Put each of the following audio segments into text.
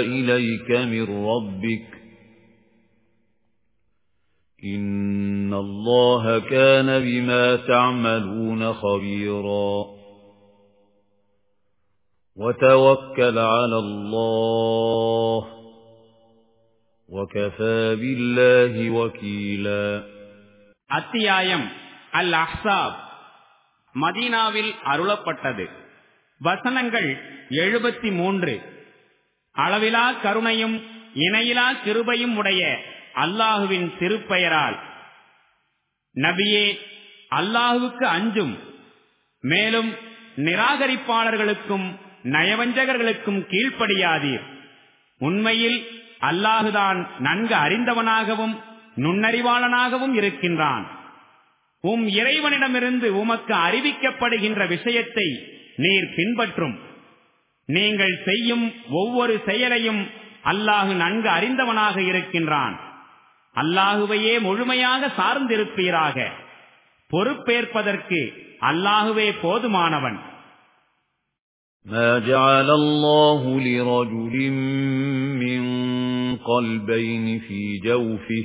إليك من ربك إن الله كان بما تعملون خبيرا وتوكل على الله وكفى بالله وكيلا அத்தியாயம் அல் அஹ்சாப் மதீனாவில் அருளப்பட்டது வசனங்கள் எழுபத்தி மூன்று அளவிலா கருணையும் இணையிலா கிருபையும் உடைய அல்லாஹுவின் திருப்பெயரால். நபியே அல்லாஹுவுக்கு அஞ்சும் மேலும் நிராகரிப்பாளர்களுக்கும் நயவஞ்சகர்களுக்கும் கீழ்ப்படியாதீர். உண்மையில் அல்லாஹுதான் நன்கு அறிந்தவனாகவும் நுண்ணறிவாளனாகவும் இருக்கின்றான். உம் இறைவனிடமிருந்து உமக்கு அறிவிக்கப்படுகின்ற விஷயத்தை நீர் பின்பற்றும். நீங்கள் செய்யும் ஒவ்வொரு செயலையும் அல்லாஹு நன்கு அறிந்தவனாக இருக்கின்றான் அல்லாஹுவையே முழுமையாக சார்ந்திருப்பீராக பொறுப்பேற்பதற்கு அல்லாஹுவே போதுமானவன் ما جعل الله لرجل من قلبين في جوفه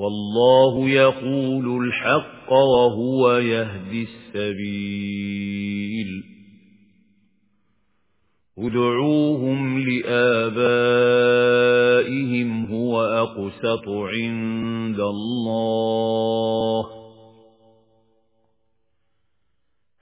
والله يقول الحق وهو يهدي السبيل. ادعوهم لآبائهم هو أقسط عند الله.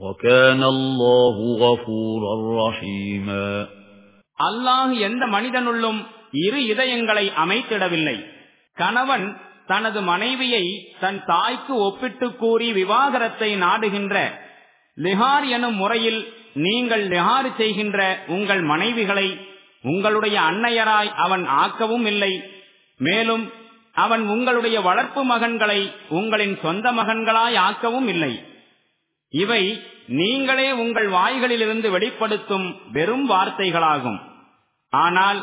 وَكَانَ اللَّهُ غَفُورًا رَّحِيمًا அல்லாஹ் எந்த மனிதனுள்ளும் இரு இதயங்களை அமைத்திடவில்லை கணவன் தனது மனைவியை தன் தாய்க்கு ஒப்பிட்டு கூறி விவாகரத்தை நாடுகின்ற லிஹார் எனும் முறையில் நீங்கள் லிஹார் செய்கின்ற உங்கள் மனைவிகளை உங்களுடைய அன்னையராய் அவன் ஆக்கவும் இல்லை மேலும் அவன் உங்களுடைய வளர்ப்பு மகன்களை உங்களின் சொந்த மகன்களாய் ஆக்கவும் இல்லை இவை நீங்களே உங்கள் வாய்களிலிருந்து வெளிப்படுத்தும் வெறும் வார்த்தைகளாகும். ஆனால்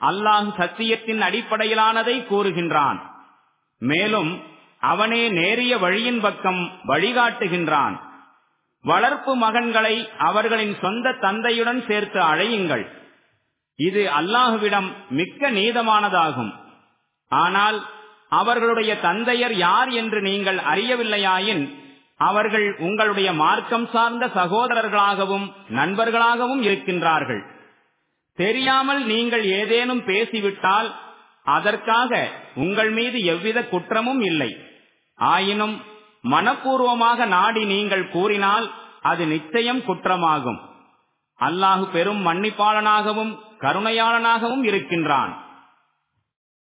அல்லாஹ் சத்தியத்தின் அடிப்படையிலானதை கூறுகின்றான். மேலும் அவனே நேரிய வழியின் பக்கம் வழிகாட்டுகின்றான். வளர்ப்பு மகன்களை அவர்களின் சொந்த தந்தையுடன் சேர்த்து அழையுங்கள். இது அல்லாஹுவிடம் மிக்க நீதமானதாகும். ஆனால் அவர்களுடைய தந்தையர் யார் என்று நீங்கள் அறியவில்லையாயின் அவர்கள் உங்களுடைய மார்க்கம் சார்ந்த சகோதரர்களாகவும் நண்பர்களாகவும் இருக்கின்றார்கள். தெரியாமல் நீங்கள் ஏதேனும் பேசிவிட்டால் அதற்காக உங்கள் மீது எவ்வித குற்றமும் இல்லை. ஆயினும் மனப்பூர்வமாக நாடி நீங்கள் கூறினால் அது நிச்சயம் குற்றமாகும். அல்லாஹு பெரும் மன்னிப்பாளனாகவும் கருணையாளனாகவும் இருக்கின்றான்.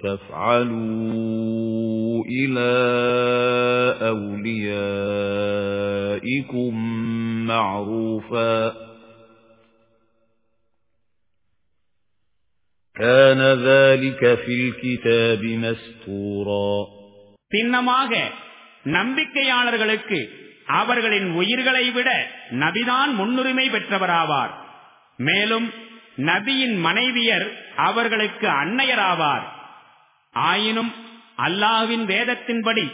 تفعلوا إلى أوليائكم معروفا كان ذلك في الكتاب مستورا சின்னமாக நம்பிக்கையாளர்களுக்கு அவர்களின் உயிர்களை விட நபிதான் முன்னுரிமை பெற்றவராவார் மேலும் நபியின் மனைவியர் அவர்களுக்கு அன்னையராவார் ஆயினும் அல்லாஹ்வின் வேதத்தின்படி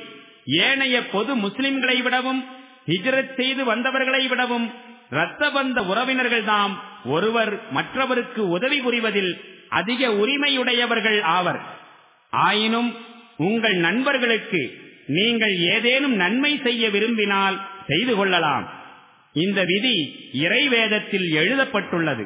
ஏனைய பொது முஸ்லிம்களை விடவும் ஹிஜரத் செய்து வந்தவர்களை விடவும் இரத்த வந்த உறவினர்கள் தாம் ஒருவர் மற்றவருக்கு உதவி புரிவதில் அதிக உரிமையுடையவர்கள் ஆவர். ஆயினும் உங்கள் நண்பர்களுக்கு நீங்கள் ஏதேனும் நன்மை செய்ய விரும்பினால் செய்து கொள்ளலாம். இந்த விதி இறைவேதத்தில் எழுதப்பட்டுள்ளது.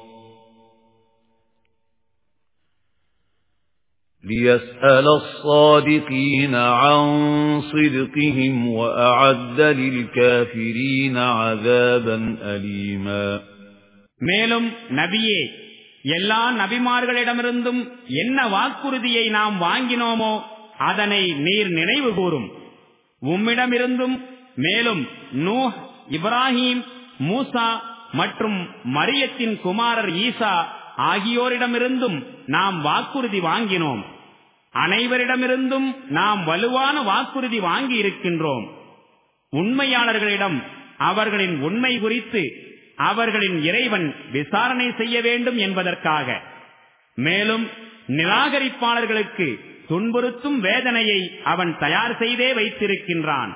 لِيَسْأَلَ الصَّادِقِينَ عَن صِدْقِهِمْ وَأَعَدَّ لِلْكَافِرِينَ عَذَابًا أَلِيمًا மேலும் நபியே எல்லா நபிமார்களிடமிருந்தும் என்ன வாக்குறுதியை நாம் வாங்கினோமோ அதனை நீர் நினைவு கூறும் உம்மிடமிருந்தும் மேலும் நூஹ் இப்ராஹிம் மூசா மற்றும் மரியத்தின் குமாரர் ஈசா ஆகியோரிடமிருந்தும் நாம் வாக்குறுதி வாங்கினோம். அனைவரிடமிருந்தும் நாம் வலுவான வாக்குறுதி வாங்கி இருக்கின்றோம் உண்மையாளர்களிடம் அவர்களின் உண்மை குறித்து அவர்களின் இறைவன் விசாரணை செய்ய வேண்டும் என்பதற்காக. மேலும் நிராகரிப்பாளர்களுக்கு துன்புறுத்தும் வேதனையை அவன் தயார் செய்தே வைத்திருக்கின்றான்.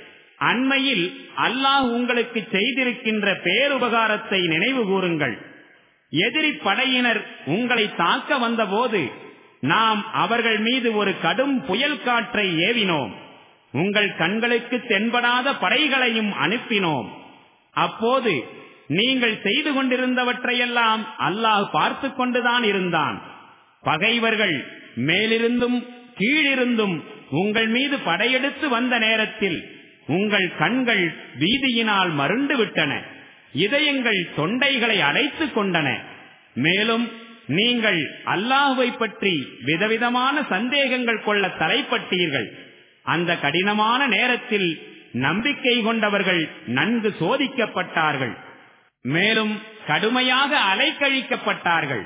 அண்மையில் அல்லாஹ் உங்களுக்கு செய்திருக்கின்ற பேருபகாரத்தை நினைவு கூறுங்கள். எதிரி படையினர் உங்களை தாக்க வந்தபோது நாம் அவர்கள் மீது ஒரு கடும் புயல் காற்றை ஏவினோம். உங்கள் கண்களுக்கு தென்படாத படைகளையும் அனுப்பினோம். அப்போது நீங்கள் செய்து கொண்டிருந்தவற்றையெல்லாம் அல்லாஹ் பார்த்து கொண்டுதான் இருந்தான். பகைவர்கள் மேலிருந்தும் கீழிருந்தும் உங்கள் மீது படையெடுத்து வந்த நேரத்தில் உங்கள் கண்கள் வீதியினால் மருண்டு விட்டன இதயங்கள் தொண்டைகளை அடைத்துக் கொண்டன. மேலும் நீங்கள் அல்லாஹுவை பற்றி விதவிதமான சந்தேகங்கள் கொள்ள தலைப்பட்டீர்கள். அந்த கடினமான நேரத்தில் நம்பிக்கை கொண்டவர்கள் நன்கு சோதிக்கப்பட்டார்கள். மேலும் கடுமையாக அலைக்கழிக்கப்பட்டார்கள்.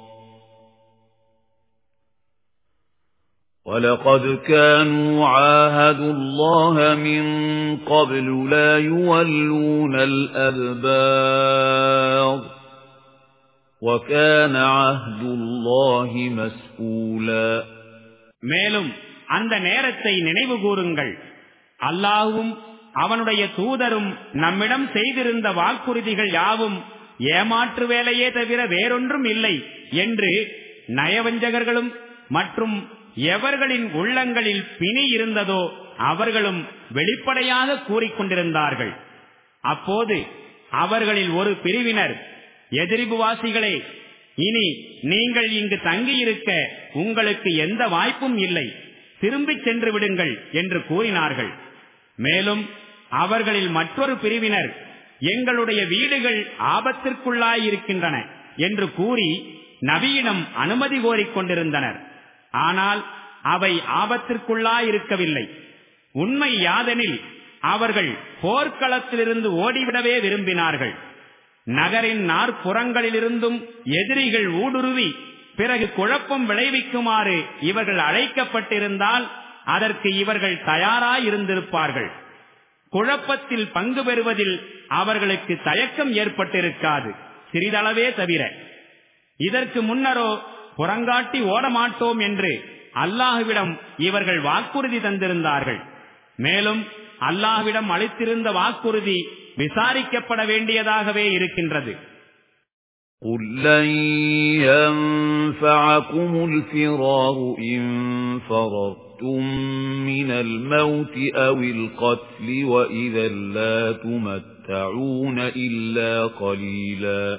وَلَقَدْ كَانُوا عَاهَدُوا اللَّهَ مِنْ قَبْلُ لَا يُوَلُّونَ الْأَدْبَارَ وَكَانَ عَهْدُ اللَّهِ مَسْئُولًا மேலும் அந்த நேரத்தை நினைவு கூறுங்கள் அல்லாஹ்வும் அவனுடைய தூதரும் நம்மிடம் செய்திருந்த வாக்குறுதிகள் யாவும் ஏமாற்று வேலையே தவிர வேறொன்றும் இல்லை என்று நயவஞ்சகர்களும் மற்றும் எவர்களின் உள்ளங்களில் பிணி இருந்ததோ அவர்களும் வெளிப்படையாக கூறிக்கொண்டிருந்தார்கள் அப்போது அவர்களில் ஒரு பிரிவினர் எதிரிபுவாசிகளே இனி நீங்கள் இங்கு தங்கியிருக்க உங்களுக்கு எந்த வாய்ப்பும் இல்லை. திரும்பிச் சென்று விடுங்கள் என்று கூறினார்கள். மேலும் அவர்களில் மற்றொரு பிரிவினர் எங்களுடைய வீடுகள் ஆபத்திற்குள்ளாயிருக்கின்றன என்று கூறி நபியிடம் அனுமதி கோரிக் கொண்டிருந்தனர். ஆனால் அவை ஆபத்திற்குள்ளாயிருக்கவில்லை. உண்மை யாதெனில் அவர்கள் போர்க்களத்திலிருந்து ஓடிவிடவே விரும்பினார்கள். நகரின் நாற்புறங்களிலிருந்தும் எதிரிகள் ஊடுருவி பிறகு குழப்பம் விளைவிக்குமாறு இவர்கள் அழைக்கப்பட்டிருந்தால் அதற்கு இவர்கள் தயாராயிருந்திருப்பார்கள். குழப்பத்தில் பங்கு பெறுவதில் அவர்களுக்கு தயக்கம் ஏற்பட்டிருக்காது. சிறிதளவே தவிர. இதற்கு முன்னரோ புறங்காட்டி ஓடமாட்டோம் என்று அல்லாஹுவிடம் இவர்கள் வாக்குறுதி தந்திருந்தார்கள் மேலும் அல்லாஹ்விடம் அளித்திருந்த வாக்குறுதி விசாரிக்கப்பட வேண்டியதாகவே இருக்கின்றது قُل لَّن يَنفَعَكُمُ الْفِرَارُ إِن فَرَرْتُم مِّنَ الْمَوْتِ أَوِ الْقَتْلِ وَإِذًا لَّا تُمَتَّعُونَ إِلَّا قَلِيلًا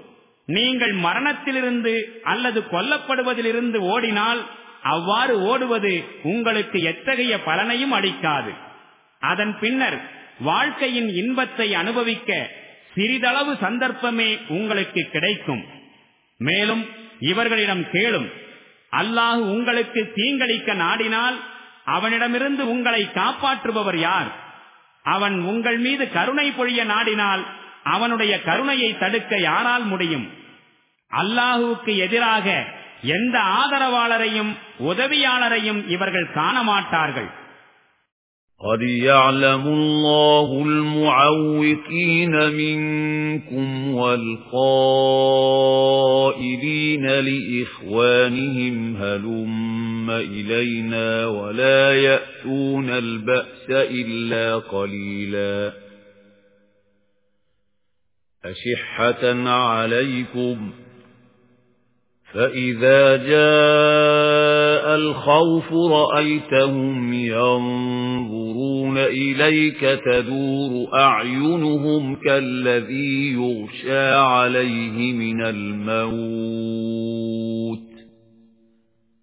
நீங்கள் மரணத்திலிருந்து அல்லது கொல்லப்படுவதிலிருந்து ஓடினால் அவ்வாறு ஓடுவது உங்களுக்கு எத்தகைய பலனையும் அளிக்காது. அதன் பின்னர் வாழ்க்கையின் இன்பத்தை அனுபவிக்க சிறிதளவு சந்தர்ப்பமே உங்களுக்கு கிடைக்கும். மேலும் இவர்களிடம் கேளும். அல்லாஹ் உங்களுக்கு தீங்களிக்க நாடினால் அவனிடமிருந்து உங்களை காப்பாற்றுபவர் யார்? அவன் உங்கள் மீது கருணை பொழிய நாடினால் அவனுடைய கருணையை தடுக்க யாரால் முடியும் அல்லாஹுவுக்கு எதிராக எந்த ஆதரவாளரையும் உதவியாளரையும் இவர்கள் காண மாட்டார்கள் قد يعلم الله المعوقين منكم والقائلين لإخوانهم هلم إلينا ولا يأتون البأس إلا قليلا أشحة عليكم فإذا جاء الخوف رأيتهم ينظرون إليك تدور أعينهم كالذي يغشى عليه من الموت.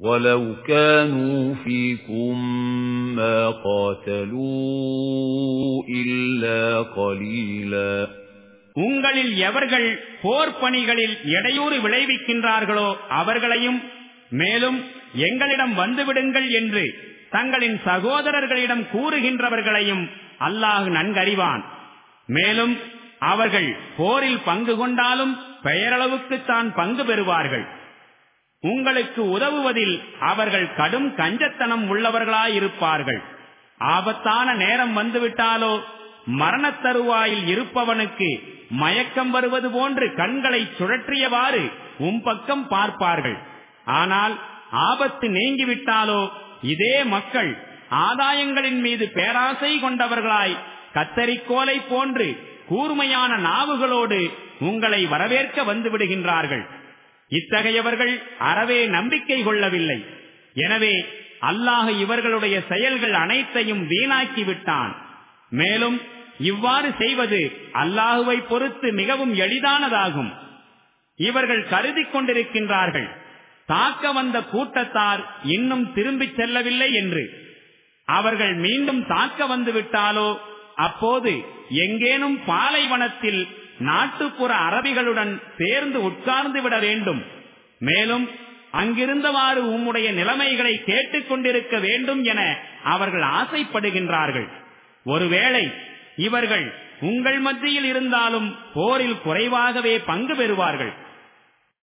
وَلَوْ كَانُوا فِيكُم مَّا قَاتَلُوا إِلَّا قَلِيلًا உங்களில் எவர்கள் போர் பணிகளில் இடையூறு விளைவிக்கின்றார்களோ அவர்களையும் மேலும் எங்களிடம் வந்துவிடுங்கள் என்று தங்களின் சகோதரர்களிடம் கூறுகின்றவர்களையும் அல்லாஹ் நன்கறிவான் மேலும் அவர்கள் போரில் பங்கு கொண்டாலும் பெயரளவுக்குத்தான் பங்கு பெறுவார்கள் உங்களுக்கு உதவுவதில் அவர்கள் கடும் கஞ்சத்தனம் உள்ளவர்களாயிருப்பார்கள். ஆபத்தான நேரம் வந்துவிட்டாலோ மரணத் தருவாயில் இருப்பவனுக்கு மயக்கம் வருவது போன்று கண்களை சுழற்றியவாறு உம் பக்கம் பார்ப்பார்கள். ஆனால் ஆபத்து நீங்கிவிட்டாலோ இதே மக்கள் ஆதாயங்களின் மீது பேராசை கொண்டவர்களாய் கத்தரிக்கோலை போன்று கூர்மையான நாவுகளோடு உங்களை வரவேற்க வந்து விடுகின்றார்கள் இத்தகையவர்கள் அறவே நம்பிக்கை கொள்ளவில்லை. எனவே அல்லாஹ் இவர்களுடைய செயல்கள் அனைத்தையும் வீணாக்கி விட்டான். மேலும் இவ்வாறு செய்வது அல்லாஹுவை பொறுத்து மிகவும் எளிதானதாகும். இவர்கள் கருதி கொண்டிருக்கின்றார்கள் தாக்க வந்த கூட்டத்தார் இன்னும் திரும்பிச் செல்லவில்லை என்று. அவர்கள் மீண்டும் தாக்க வந்துவிட்டாலோ அப்போது எங்கேனும் பாலைவனத்தில் நாட்டுப்புற அரபிகளுடன் சேர்ந்து உட்கார்ந்து விட வேண்டும். மேலும் அங்கிருந்தவாறு உம்முடைய நிலைமைகளை கேட்டுக் கொண்டிருக்க வேண்டும் என அவர்கள் ஆசைப்படுகின்றார்கள். ஒருவேளை இவர்கள் உங்கள் மத்தியில் இருந்தாலும் போரில் குறைவாகவே பங்கு பெறுவார்கள்.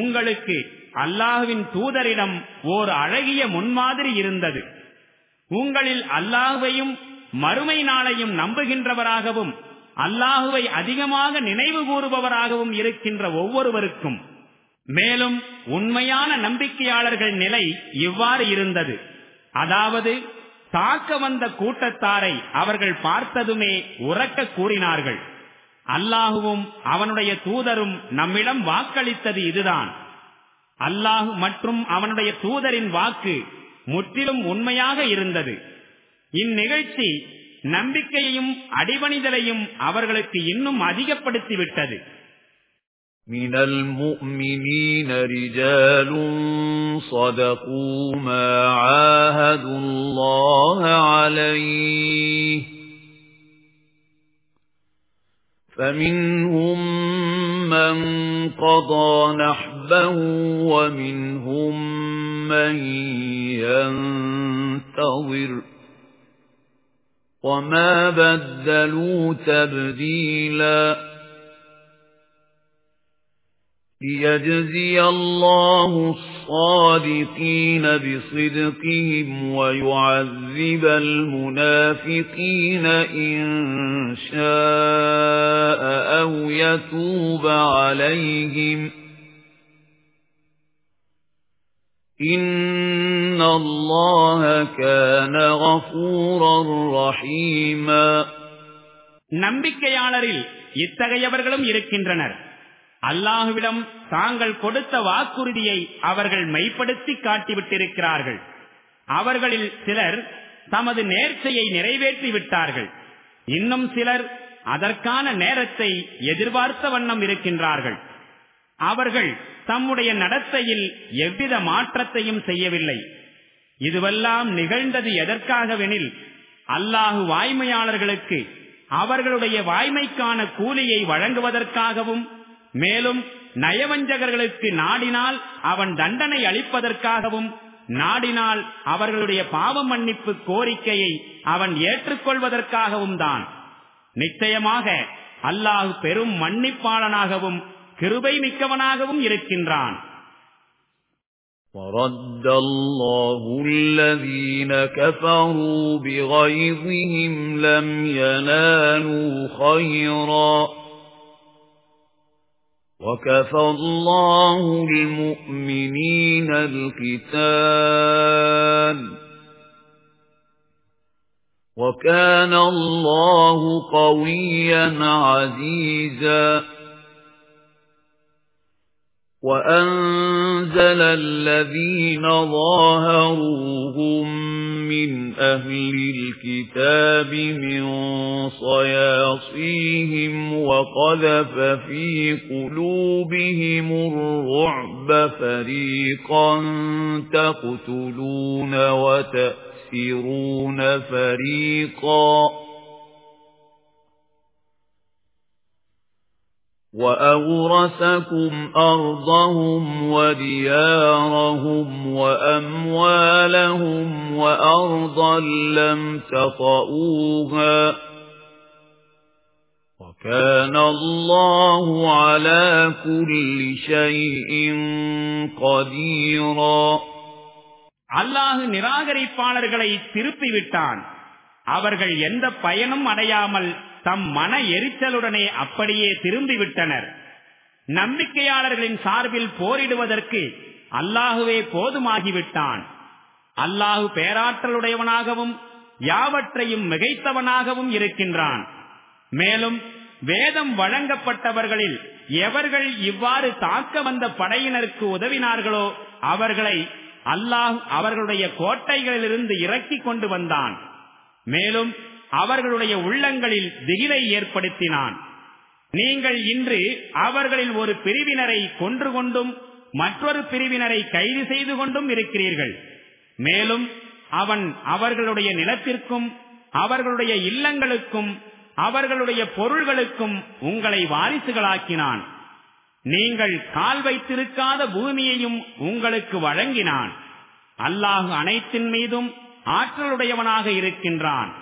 உங்களுக்கு அல்லாஹுவின் தூதரிடம் ஓர் அழகிய முன்மாதிரி இருந்தது. உங்களில் அல்லாஹுவையும் மறுமை நாளையும் நம்புகின்றவராகவும் அல்லாஹுவை அதிகமாக நினைவு கூறுபவராகவும் இருக்கின்ற ஒவ்வொருவருக்கும் மேலும் உண்மையான நம்பிக்கையாளர்கள் நிலை இவ்வாறு இருந்தது. அதாவது தாக்க வந்த கூட்டத்தாரை அவர்கள் பார்த்ததுமே உறக்க கூறினார்கள். அல்லாஹுவும் அவனுடைய தூதரும் நம்மிடம் வாக்களித்தது இதுதான் அல்லாஹு மற்றும் அவனுடைய தூதரின் வாக்கு முற்றிலும் உண்மையாக இருந்தது இந்நிகழ்ச்சி நம்பிக்கையையும் அடிபணிதலையும் அவர்களுக்கு இன்னும் அதிகப்படுத்திவிட்டது من المؤمنين رجال صدقوا ما عاهدوا الله عليه فمنهم من قضى نحبه ومنهم من ينتظر وما بدلوا تبديلاً ليجزي الله الصادقين بصدقهم ويعذب المنافقين إن شاء أو يتوب عليهم إن الله كان غفورا رحيما நம்பிக்கையாளரில் இத்தகையவர்களும் இருக்கின்றனர் அல்லாஹுவிடம் தாங்கள் கொடுத்த வாக்குறுதியை அவர்கள் மெய்ப்படுத்தி காட்டிவிட்டிருக்கிறார்கள். அவர்களில் சிலர் தமது நேர்ச்சையை நிறைவேற்றி விட்டார்கள். இன்னும் சிலர் அதற்கான நேரத்தை எதிர்பார்த்த வண்ணம் இருக்கின்றார்கள். அவர்கள் தம்முடைய நடத்தையில் எவ்வித மாற்றத்தையும் செய்யவில்லை. இதுவெல்லாம் நிகழ்ந்தது எதற்காகவெனில் அல்லாஹு வாய்மையாளர்களுக்கு அவர்களுடைய வாய்மைக்கான கூலியை வழங்குவதற்காகவும் மேலும் நயவஞ்சகர்களுக்கு நாடினால் அவன் தண்டனை அளிப்பதற்காகவும் நாடினால் அவர்களுடைய பாவ மன்னிப்பு கோரிக்கையை அவன் ஏற்றுக்கொள்வதற்காகவும் தான் நிச்சயமாக அல்லாஹ் பெரும் மன்னிப்பாளனாகவும் கிருபை மிக்கவனாகவும் இருக்கின்றான் ورد الله الذين كفروا بغيظهم لم ينالوا خيرا وكفى الله المؤمنين القتال. وكان الله قويا عزيزا. وأنزل الذين ظاهروهم من أهل الكتاب من صياصيهم وقذف في قلوبهم الرعب فريقا تقتلون وتأسرون فريقا وَأَوْرَثَكُمْ أَرْضَهُمْ وَدِيَارَهُمْ وَأَمْوَالَهُمْ وَأَرْضًا لَّمْ تَطَئُوهَا وَكَانَ اللَّهُ عَلَى كُلِّ شَيْءٍ قَدِيرًا அல்லாஹ் நிராகரிப்பாளர்களை திருப்பிவிட்டான் அவர்கள் எந்த பயனும் அடையாமல் தம் மன எரிச்சலுடனே அப்படியே திரும்பிவிட்டனர். நம்பிக்கையாளர்களின் சார்பில் போரிடுவதற்கு அல்லாஹுவே போதுமாகிவிட்டான். அல்லாஹு பேராற்றலுடையவனாகவும் யாவற்றையும் மிகைத்தவனாகவும் இருக்கின்றான். மேலும் வேதம் வழங்கப்பட்டவர்களில் எவர்கள் இவ்வாறு தாக்க வந்த படையினருக்கு உதவினார்களோ அவர்களை அல்லாஹ் அவர்களுடைய கோட்டைகளிலிருந்து இறக்கி கொண்டு வந்தான். மேலும் அவர்களுடைய உள்ளங்களில் திகிலை ஏற்படுத்தினான். நீங்கள் இன்று அவர்களில் ஒரு பிரிவினரை கொன்று கொண்டும் மற்றொரு பிரிவினரை கைது செய்து கொண்டும் இருக்கிறீர்கள். மேலும் அவன் அவர்களுடைய நிலத்திற்கும் அவர்களுடைய இல்லங்களுக்கும் அவர்களுடைய பொருள்களுக்கும் உங்களை வாரிசுகளாக்கினான். நீங்கள் கால் வைத்திருக்காத பூமியையும் உங்களுக்கு வழங்கினான். அல்லாஹு அனைத்தின் மீதும் ஆற்றலுடையவனாக இருக்கின்றான்.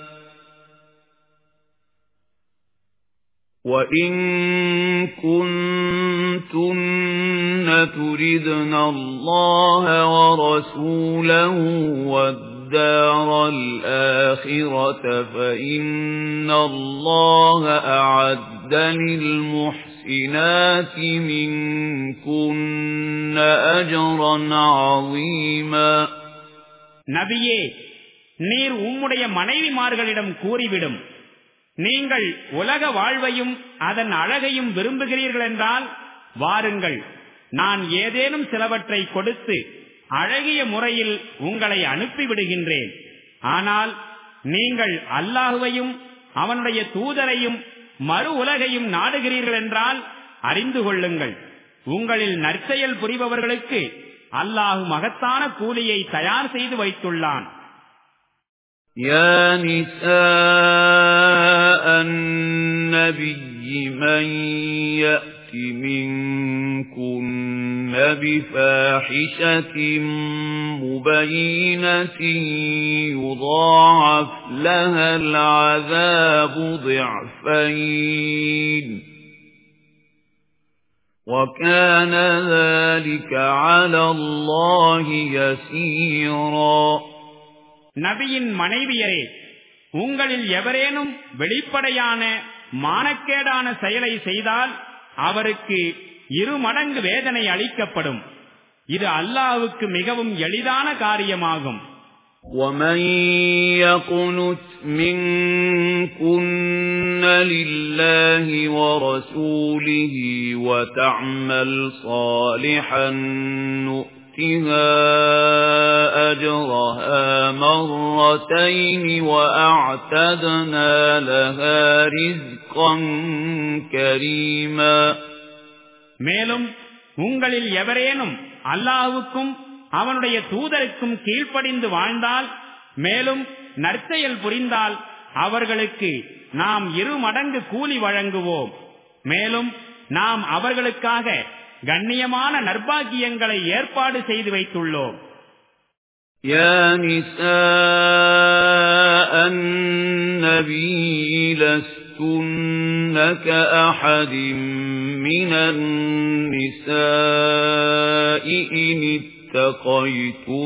وَإِن كُنتُنَّ تُرِدْنَ اللَّهَ وَرَسُولَهُ وَالدَّارَ الْآخِرَةَ فَإِنَّ اللَّهَ أَعَدَّ لِلْمُحْسِنَاتِ مِنكُنَّ أَجْرًا عَظِيمًا நபியே நீர் உம்முடைய மனைவிமார்களிடம் கூறிவிடும். நீங்கள் உலக வாழ்வையும் அதன் அழகையும் விரும்புகிறீர்கள் என்றால் வாருங்கள் நான் ஏதேனும் சிலவற்றை கொடுத்து அழகிய முறையில் உங்களை அனுப்பிவிடுகின்றேன் ஆனால் நீங்கள் அல்லாஹுவையும் அவனுடைய தூதரையும் மறு உலகையும் நாடுகிறீர்கள் என்றால் அறிந்து கொள்ளுங்கள் உங்களில் நற்செயல் புரிபவர்களுக்கு அல்லாஹு மகத்தான கூலியை தயார் செய்து வைத்துள்ளான் يا نساء النبي من يأت منكن بفاحشة مبينة يضاعف لها العذاب ضعفين وكان ذلك على الله يسيرا நபியின் மனைவியரே உங்களில் எவரேனும் வெளிப்படையான மானக்கேடான செயலை செய்தால் அவருக்கு இரு மடங்கு வேதனை அளிக்கப்படும் இது அல்லாவுக்கு மிகவும் எளிதான காரியமாகும் ومن يقنت منكن لله ورسوله وتعمل صالحا نؤمن نؤتها أجرها مرتين وأعتدنا لها رزقا كريما மேலும் உங்களில் எவரேனும் அல்லாஹுக்கும் அவனுடைய தூதருக்கும் கீழ்ப்படிந்து வாழ்ந்தால் மேலும் நற்செயல் புரிந்தால் அவர்களுக்கு நாம் இரு மடங்கு கூலி வழங்குவோம் மேலும் நாம் அவர்களுக்காக கண்ணியமான நற்பாகியங்களை ஏற்பாடு செய்து வைத்துள்ளோம் يا نساء النبي لستن كأحد من النساء إن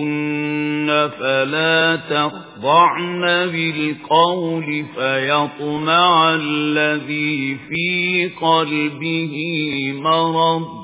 اتقيتن فلا تخضعن بالقول فيطمع الذي في قلبه مرض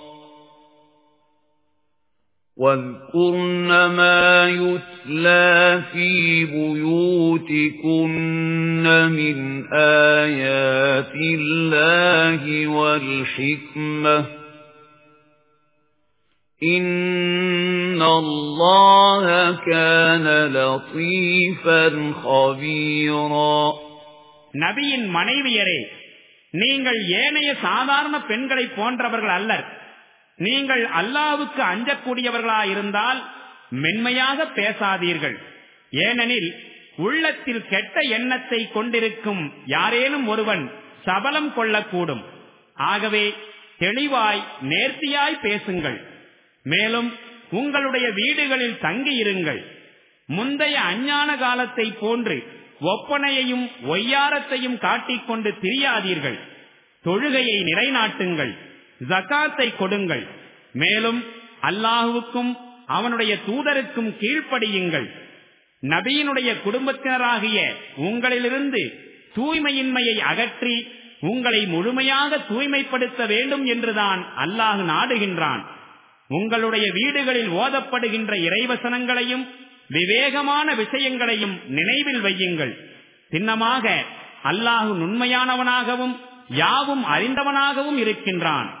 واذكرن ما يتلى في بيوتكن من آيات الله والحكمة إن الله كان لطيفا خبيرا நபியின் மனைவியரே நீங்கள் ஏனைய சாதாரண பெண்களை போன்றவர்கள் அல்லர் நீங்கள் அல்லாவுக்கு அஞ்சக்கூடியவர்களாயிருந்தால் மென்மையாக பேசாதீர்கள். ஏனெனில் உள்ளத்தில் கெட்ட எண்ணத்தை கொண்டிருக்கும் யாரேனும் ஒருவன் சபலம் கொள்ளக்கூடும். ஆகவே தெளிவாய் நேர்த்தியாய் பேசுங்கள். மேலும் உங்களுடைய வீடுகளில் தங்கியிருங்கள். முந்தைய அஞ்ஞான காலத்தை போன்று ஒப்பனையையும் ஒய்யாரத்தையும் காட்டிக்கொண்டு திரியாதீர்கள். தொழுகையை நிலைநாட்டுங்கள். ஜக்காத்தை கொடுங்கள். மேலும் அல்லாஹுவுக்கும் அவனுடைய தூதருக்கும் கீழ்ப்படியுங்கள். நபியினுடைய குடும்பத்தினராகிய உங்களிலிருந்து தூய்மையின்மையை அகற்றி உங்களை முழுமையாக தூய்மைப்படுத்த வேண்டும் என்றுதான் அல்லாஹ் நாடுகின்றான். உங்களுடைய வீடுகளில் ஓதப்படுகின்ற இறைவசனங்களையும் விவேகமான விஷயங்களையும் நினைவில் வையுங்கள். சின்னமாக அல்லாஹு நுண்மையானவனாகவும் யாவும் அறிந்தவனாகவும் இருக்கின்றான்.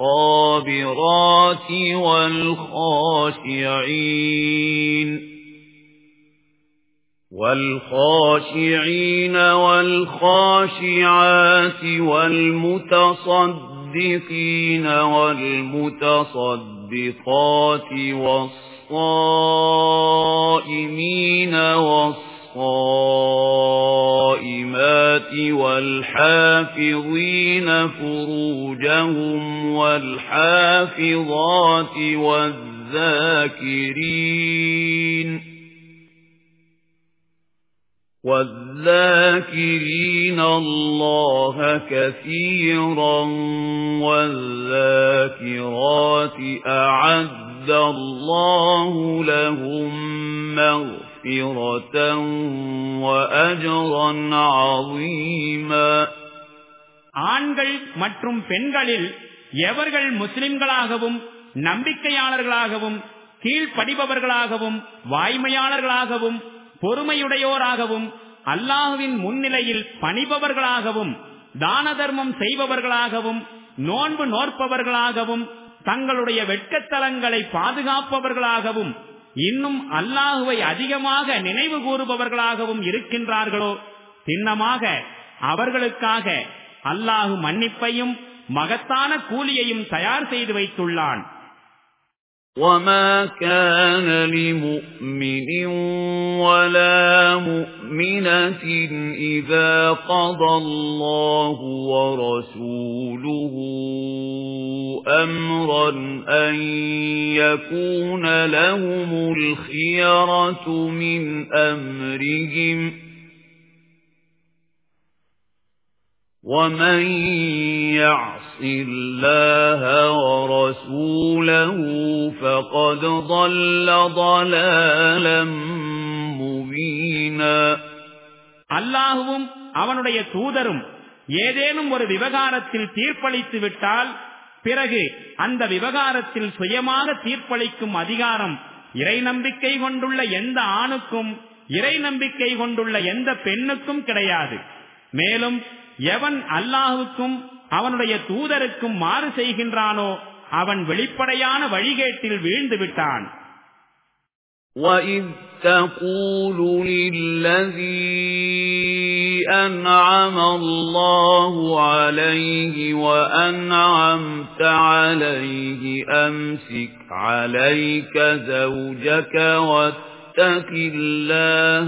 الصابرات والخاشعين والخاشعين والخاشعات والمتصدقين والمتصدقات والصائمين والصائمين والحافظين فروجهم والحافظات والذاكرين والذاكرين الله كثيرا والذاكرات أعد الله لهم مغفرة مغفرة وأجرا عظيما ஆண்கள் மற்றும் பெண்களில் எவர்கள் முஸ்லிம்களாகவும் நம்பிக்கையாளர்களாகவும் கீழ்ப்படிபவர்களாகவும் வாய்மையாளர்களாகவும் பொறுமையுடையோராகவும் அல்லாஹுவின் முன்னிலையில் பணிபவர்களாகவும் தான தர்மம் செய்பவர்களாகவும் நோன்பு நோற்பவர்களாகவும் தங்களுடைய வெட்கத்தலங்களை பாதுகாப்பவர்களாகவும் இன்னும் அல்லாஹுவை அதிகமாக நினைவு கூறுபவர்களாகவும் இருக்கின்றார்களோ? சின்னமாக அவர்களுக்காக அல்லாஹு மன்னிப்பையும் மகத்தான கூலியையும் தயார் செய்து வைத்துள்ளான். وَمَا كَانَ لِمُؤْمِنٍ وَلَا مُؤْمِنَةٍ إِذَا قَضَى اللَّهُ وَرَسُولُهُ أَمْرًا أَن يَكُونَ لَهُمُ الْخِيَرَةُ مِنْ أَمْرِهِمْ وَمَن يَعْصِ اللَّهَ وَرَسُولَهُ فَقَدْ ضَلَّ ضَلَالًا مُبِينًا அல்லாஹுவும் அவனுடைய தூதரும் ஏதேனும் ஒரு விவகாரத்தில் தீர்ப்பளித்து விட்டால் பிறகு அந்த விவகாரத்தில் சுயமாக தீர்ப்பளிக்கும் அதிகாரம் இறை நம்பிக்கை கொண்டுள்ள எந்த ஆணுக்கும் இறை நம்பிக்கை கொண்டுள்ள எந்த பெண்ணுக்கும் கிடையாது மேலும் எவன் அல்லாஹுக்கும் அவனுடைய தூதருக்கும் மாறு செய்கின்றானோ அவன் வெளிப்படையான வழிகேட்டில் வீழ்ந்து விட்டான் وَإِذْ تَقُولُ لِلَّذِي أَنْعَمَ اللَّهُ عَلَيْهِ وَأَنْعَمْتَ عَلَيْهِ أَمْسِكْ عَلَيْكَ زَوْجَكَ وَاتَّقِ اللَّهَ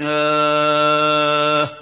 يَغْشَاهَا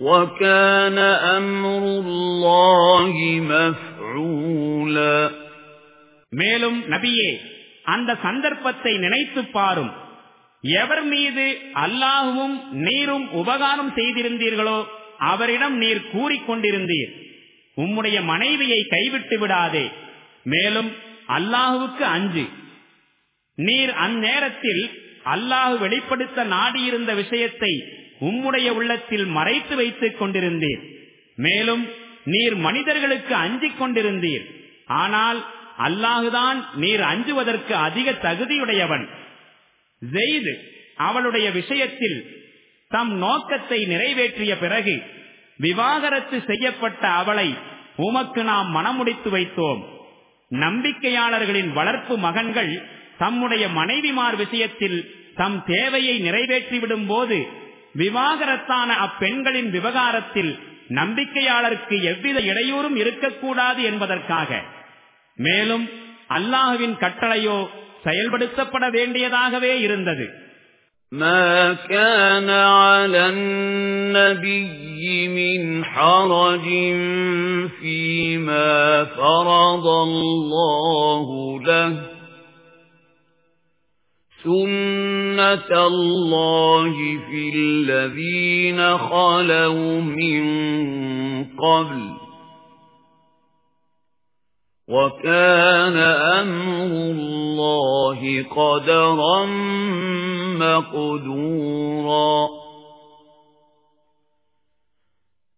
وَكَانَ أَمْرُ اللَّهِ مَفْعُولًا மேலும் நபியே அந்த சந்தர்ப்பத்தை நினைத்து பாரும் எவர் மீது அல்லாஹுவும் நீரும் உபகாரம் செய்திருந்தீர்களோ அவரிடம் நீர் கூறிக்கொண்டிருந்தீர் உம்முடைய மனைவியை கைவிட்டு விடாதே மேலும் அல்லாஹுவுக்கு அஞ்சு நீர் அந்நேரத்தில் அல்லாஹு வெளிப்படுத்த நாடியிருந்த விஷயத்தை உம்முடைய உள்ளத்தில் மறைத்து வைத்துக் கொண்டிருந்தீர். மேலும் நீர் மனிதர்களுக்கு அஞ்சிக் கொண்டிருந்தீர். ஆனால் அல்லாஹுதான் நீர் அஞ்சுவதற்கு அதிக தகுதியுடையவன். ஜெயிது அவளுடைய விஷயத்தில் தம் நோக்கத்தை நிறைவேற்றிய பிறகு விவாகரத்து செய்யப்பட்ட அவளை உமக்கு நாம் மனமுடித்து வைத்தோம். நம்பிக்கையாளர்களின் வளர்ப்பு மகன்கள் தம்முடைய மனைவிமார் விஷயத்தில் தம் தேவையை நிறைவேற்றிவிடும் போது விவாகரத்தான அப்பெண்களின் விவகாரத்தில் நம்பிக்கையாளருக்கு எவ்வித இடையூறும் இருக்கக்கூடாது என்பதற்காக மேலும் அல்லாஹுவின் கட்டளையோ செயல்படுத்தப்பட வேண்டியதாகவே இருந்தது ما كان على النبي من حرج فيما فرض الله له سُنَّةَ اللَّهِ فِي الَّذِينَ خَلَوْا مِن قَبْلُ وَكَانَ أَمْرُ اللَّهِ قَدَرًا مَّقْدُورًا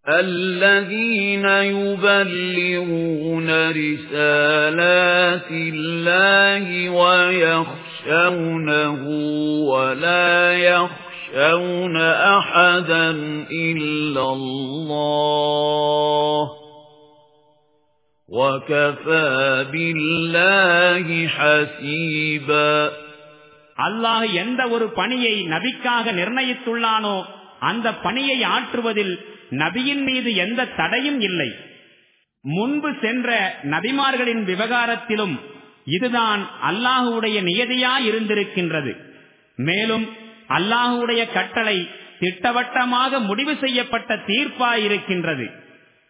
الَّذِينَ يُبَلِّغُونَ رِسَالَاتِ اللَّهِ وَيَخْشَوْنَهُ وَلَا يَخْشَوْنَ أَحَدًا إِلَّا اللَّهَ وَكَفَى بِاللَّهِ حَسِيبًا அல்லாஹ் எந்த ஒரு பணியை நபிக்காக நிர்ணயித்துள்ளானோ அந்த பணியை ஆற்றுவதில் நபியின் மீது எந்த தடையும் இல்லை முன்பு சென்ற நபிமார்களின் விவகாரத்திலும் இதுதான் அல்லாஹுடைய நியதியா இருந்திருக்கின்றது. மேலும் அல்லாஹுடைய கட்டளை திட்டவட்டமாக முடிவு செய்யப்பட்ட தீர்ப்பாயிருக்கின்றது.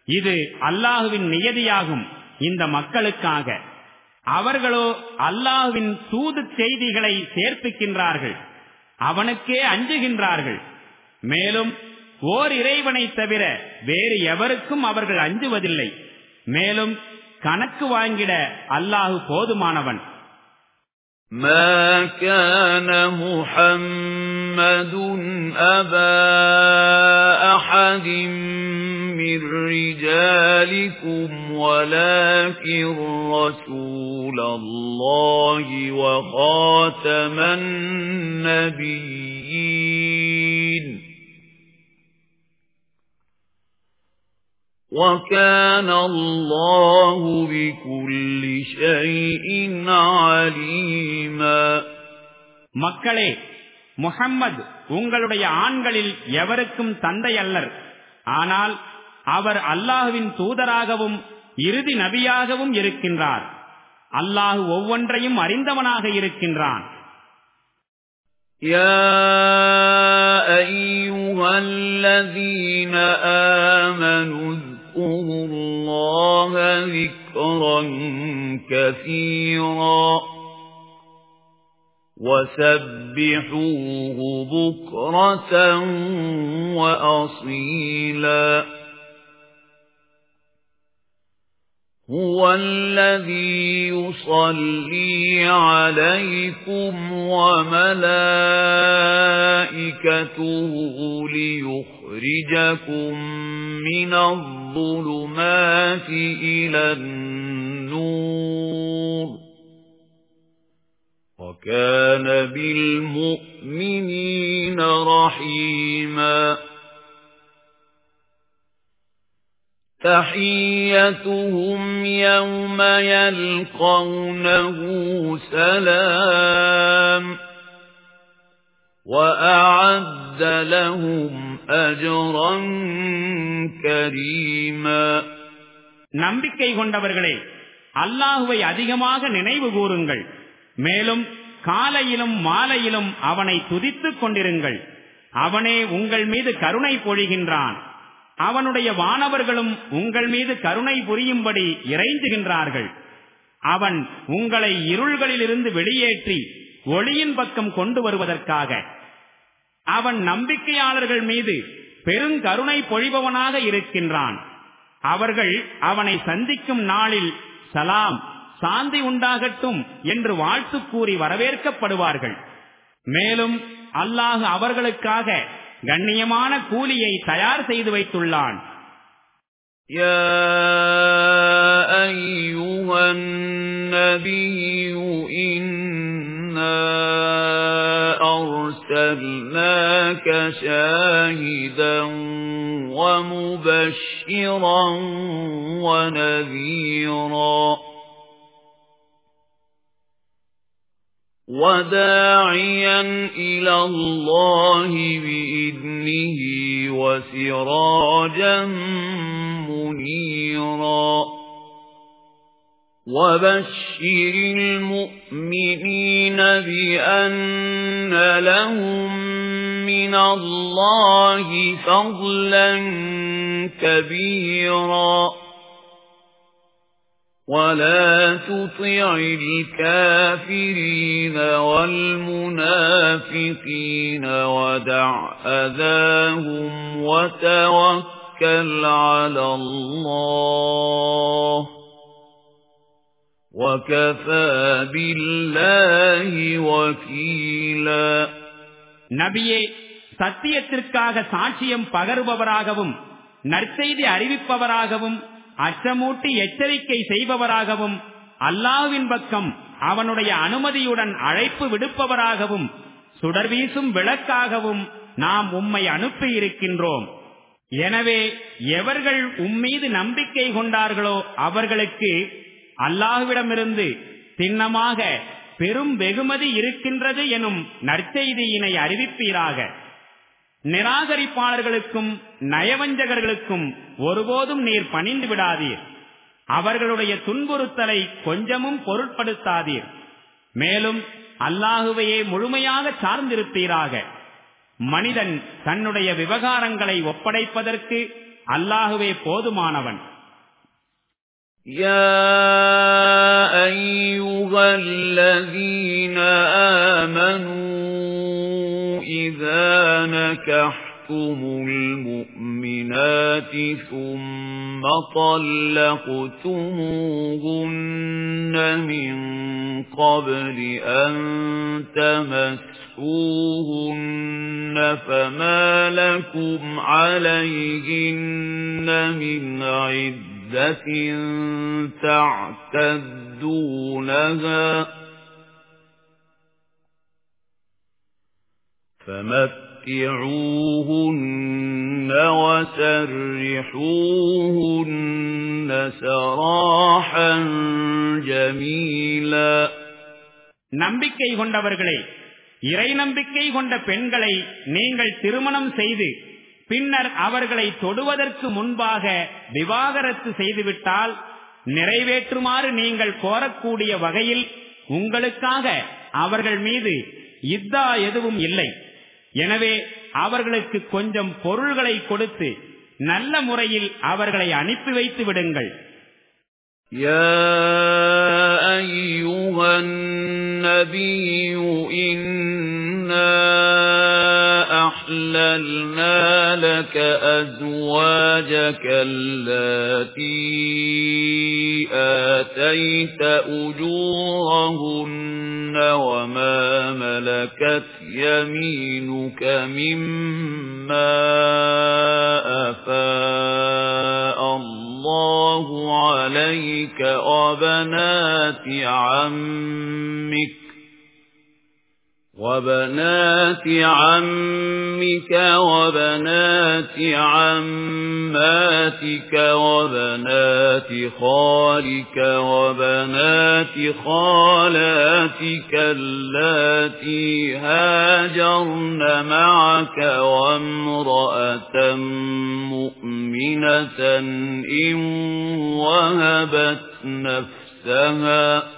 இது அல்லாஹுவின் நியதியாகும் இந்த மக்களுக்காக. அவர்களோ அல்லாஹுவின் தூது செய்திகளை சேர்த்துக்கின்றார்கள். அவனுக்கே அஞ்சுகின்றார்கள். மேலும் ஓர் இறைவனை தவிர வேறு எவருக்கும் அவர்கள் அஞ்சுவதில்லை. மேலும் கணக்கு வாங்கிட அல்லாஹு போதுமானவன் ما كان محمد أبا أحد من رجالكم ولكن رسول الله وخاتم النبيين وَكَانَ اللَّهُ بِكُلِّ شَيْءٍ عَلِيمًا மக்களே முஹம்மது உங்களுடைய ஆண்களில் எவருக்கும் தந்தை அல்லர் ஆனால் அவர் அல்லாஹுவின் தூதராகவும் இறுதி நபியாகவும் இருக்கின்றார் அல்லாஹு ஒவ்வொன்றையும் அறிந்தவனாக இருக்கின்றான் يا أيها الذين آمنوا اذكروا الله ذكرا كثيرا وسبحوه بكرة وأصيلا. هو الذي يصلي عليكم وملائكته ليخرجكم من الظلمات إلى النور وكان بالمؤمنين رحيما تحيتهم يوم يلقونه سلام وأعد لهم أجرا كريما நம்பிக்கை கொண்டவர்களே அல்லாஹுவை அதிகமாக நினைவு கூறுங்கள் மேலும் காலையிலும் மாலையிலும் அவனை துதித்துக் கொண்டிருங்கள் அவனே உங்கள் மீது கருணை பொழிகின்றான் அவனுடைய வானவர்களும் உங்கள் மீது கருணை புரியும்படி இறைஞ்சுகின்றார்கள் அவன் உங்களை இருள்களிலிருந்து வெளியேற்றி ஒளியின் பக்கம் கொண்டு வருவதற்காக அவன் நம்பிக்கையாளர்கள் மீது பெருங்கருணை பொழிபவனாக இருக்கின்றான் அவர்கள் அவனை சந்திக்கும் நாளில் சலாம் சாந்தி உண்டாகட்டும் என்று வாழ்த்து கூறி வரவேற்கப்படுவார்கள் மேலும் அல்லாஹு அவர்களுக்காக கண்ணியமான கூலியை தயார் செய்து வைத்துள்ளான் يا أيها النبي إنا أرسلناك شاهدا ومبشرا ونذيرا وداعيا إلى الله بإذنه وسراجا منيرا وبشر المؤمنين بأن لهم من الله فضلا كبيرا ولا تطع الكافرين والمنافقين ودع أذاهم وتوكل على الله நபியே சத்தியத்திற்காக சாட்சியம் பகருபவராகவும் நற்செய்தி அறிவிப்பவராகவும் அச்சமூட்டி எச்சரிக்கை செய்பவராகவும் அல்லாவின் பக்கம் அவனுடைய அனுமதியுடன் அழைப்பு விடுப்பவராகவும் சுடர்வீசும் விளக்காகவும் நாம் உம்மை அனுப்பி இருக்கின்றோம் எனவே எவர்கள் உம்மீது நம்பிக்கை கொண்டார்களோ அவர்களுக்கு அல்லாஹுவிடமிருந்து சின்னமாக பெரும் வெகுமதி இருக்கின்றது எனும் நற்செய்தியினை அறிவிப்பீராக. நிராகரிப்பாளர்களுக்கும் நயவஞ்சகர்களுக்கும் ஒருபோதும் நீர் பணிந்து விடாதீர். அவர்களுடைய துன்புறுத்தலை கொஞ்சமும் பொருட்படுத்தாதீர். மேலும் அல்லாஹுவையே முழுமையாக சார்ந்திருப்பீராக. மனிதன் தன்னுடைய விவகாரங்களை ஒப்படைப்பதற்கு அல்லாஹுவே போதுமானவன். يا أيها الذين آمنوا إذا نكحتم المؤمنات ثم طلقتموهن من قبل أن تمسوهن فما لكم عليهن من عدة تعتدونها فمتعوهن وسرحوهن سراحا جميلا நம்பிக்கை கொண்டவர்களே இறை நம்பிக்கை கொண்ட பெண்களை நீங்கள் திருமணம் செய்து பின்னர் அவர்களை தொடுவதற்கு முன்பாக விவாகரத்து செய்துவிட்டால் நிறைவேற்றுமாறு நீங்கள் கோரக்கூடிய வகையில் உங்களுக்காக அவர்கள் மீது இத்தா எதுவும் இல்லை எனவே அவர்களுக்கு கொஞ்சம் பொருள்களை கொடுத்து நல்ல முறையில் அவர்களை அனுப்பி வைத்து விடுங்கள் يا أيها النبي إنا أحللنا لك أزواجك التي آتيت أجورهن وما ملكت يمينك مما أفاء الله عليك وبنات عمك وبنات عمك وبنات عماتك وبنات خالك وبنات خالاتك اللاتي هاجرن معك وامرأة مؤمنة إن وهبت نفسها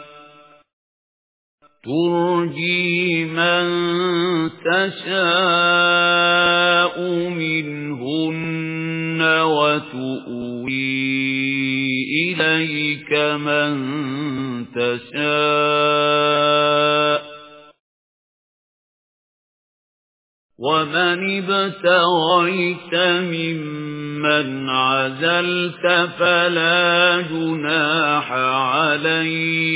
ترجي من تشاء منهن وتؤوي إليك من تشاء ومن ابتغيت ممن عزلت فلا جناح عليك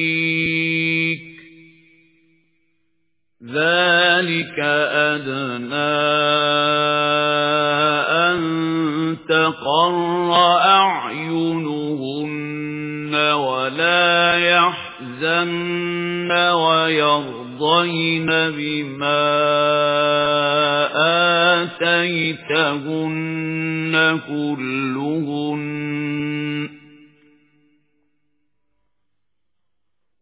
ذلك أدنى أن تقر أعينهن ولا يحزن ويرضين بما آتيتهن كلهن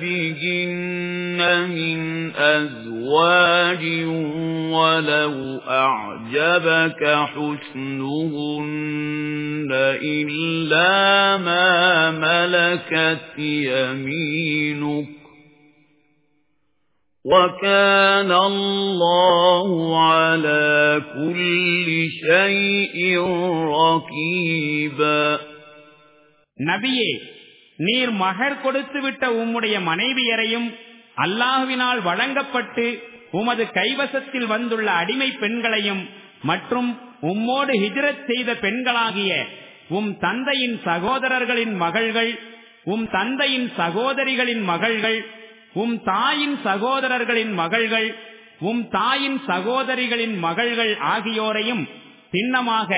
بهن من أزواج ولو أعجبك حسنهن إلا ما ملكت يمينك وَكَانَ اللَّهُ عَلَى كُلِّ شَيْءٍ رَقِيبًا நபியே நீர் மகர் கொடுத்துவிட்ட உம்முடைய மனைவியரையும் அல்லாஹுவினால் வழங்கப்பட்டு உமது கைவசத்தில் வந்துள்ள அடிமை பெண்களையும் மற்றும் உம்மோடு ஹிஜரத் செய்த பெண்களாகிய உம் தந்தையின் சகோதரர்களின் மகள்கள் உம் தந்தையின் சகோதரிகளின் மகள்கள் உம் தாயின் சகோதரர்களின் மகள்கள் உம் தாயின் சகோதரிகளின் மகள்கள் ஆகியோரையும் சின்னமாக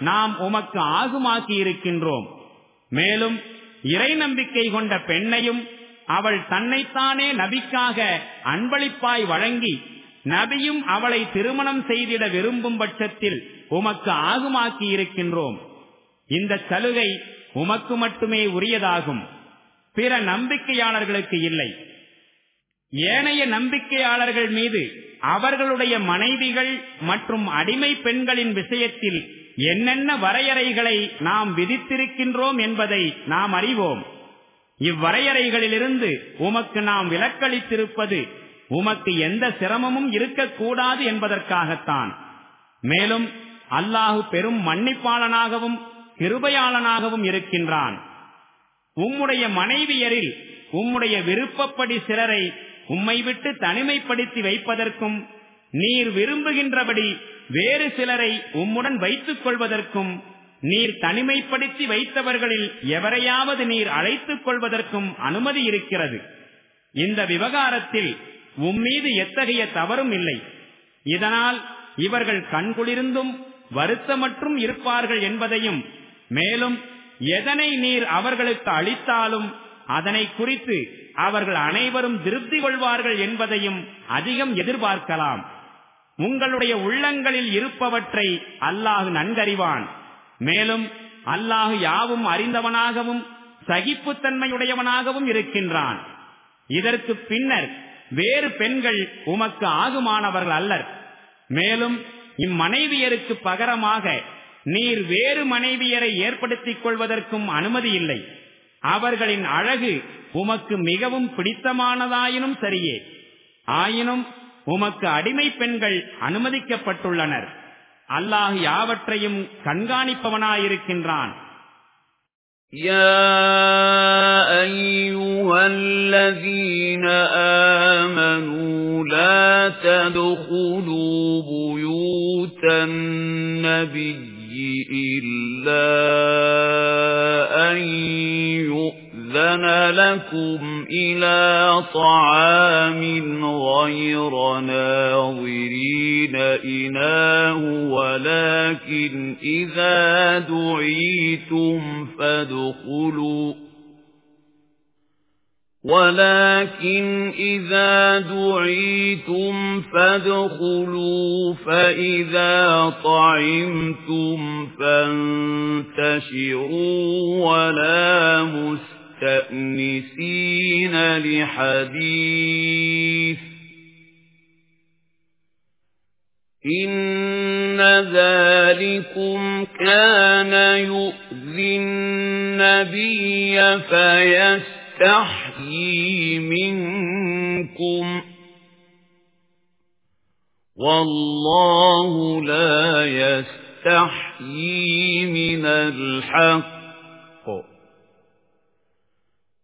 நாம் உமக்கு ஆகுமாக்கி இருக்கின்றோம் மேலும் இறை நம்பிக்கை கொண்ட பெண்ணையும் அவள் தன்னைத்தானே நபிக்காக அன்பளிப்பாய் வழங்கி நபியும் அவளை திருமணம் செய்திட விரும்பும் பட்சத்தில் உமக்கு ஆகுமாக்கி இருக்கின்றோம். இந்த சலுகை உமக்கு மட்டுமே உரியதாகும். பிற நம்பிக்கையாளர்களுக்கு இல்லை. ஏனைய நம்பிக்கையாளர்கள் மீது அவர்களுடைய மனைவிகள் மற்றும் அடிமை பெண்களின் விஷயத்தில் என்னென்ன வரையறைகளை நாம் விதித்திருக்கின்றோம் என்பதை நாம் அறிவோம். இவ்வரையறைகளிலிருந்து உமக்கு நாம் விலக்களித்திருப்பது உமக்கு எந்த சிரமமும் இருக்கக்கூடாது என்பதற்காகத்தான். மேலும் அல்லாஹு பெரும் மன்னிப்பாளனாகவும் கிருபையாளனாகவும் இருக்கின்றான். உம்முடைய மனைவியரில் உம்முடைய விருப்பப்படி சிலரை உம்மை விட்டு தனிமைப்படுத்தி வைப்பதற்கும் நீர் விரும்புகின்றபடி வேறு சிலரை உம்முடன் வைத்துக் கொள்வதற்கும் நீர் தனிமைப்படுத்தி வைத்தவர்களில் எவரையாவது நீர் அழைத்துக் கொள்வதற்கும் அனுமதி இருக்கிறது. இந்த விவகாரத்தில் உம்மீது எத்தகைய தவறும் இல்லை. இதனால் இவர்கள் கண்குளிர்ந்தும் வருத்தமற்றும் இருப்பார்கள் என்பதையும் மேலும் எதனை நீர் அவர்களுக்கு அளித்தாலும் அதனை குறித்து அவர்கள் அனைவரும் திருப்தி கொள்வார்கள் என்பதையும் அதிகம் எதிர்பார்க்கலாம். உங்களுடைய உள்ளங்களில் இருப்பவற்றை அல்லாஹு நன்கறிவான். மேலும் அல்லாஹு யாவும் அறிந்தவனாகவும் சகிப்புத்தன்மையுடையவனாகவும் இருக்கின்றான். இதற்கு பின்னர் வேறு பெண்கள் உமக்கு ஆகுமானவர்கள் அல்லர். மேலும் இம்மனைவியருக்கு பகரமாக நீர் வேறு மனைவியரை ஏற்படுத்திக் கொள்வதற்கும் அனுமதி இல்லை. அவர்களின் அழகு உமக்கு மிகவும் பிடித்தமானதாயினும் சரியே. ஆயினும் உமக்கு அடிமை பெண்கள் அனுமதிக்கப்பட்டுள்ளனர் அல்லாஹ் யாவற்றையும் கண்காணிப்பவனாயிருக்கின்றான் يا أيها الذين آمنوا لا تدخلوا بيوت النبي إلا أن يؤذن لكم إلى طعام غير ناظرين إناه ولكن إذا دعيتم فادخلوا. ولكن إذا دعيتم فادخلوا فإذا طعمتم فانتشروا ولا مستأنسين لحديث إن ذلكم كان يؤذي النبي فيستطيع يستحيي منكم والله لا يستحيي من الحق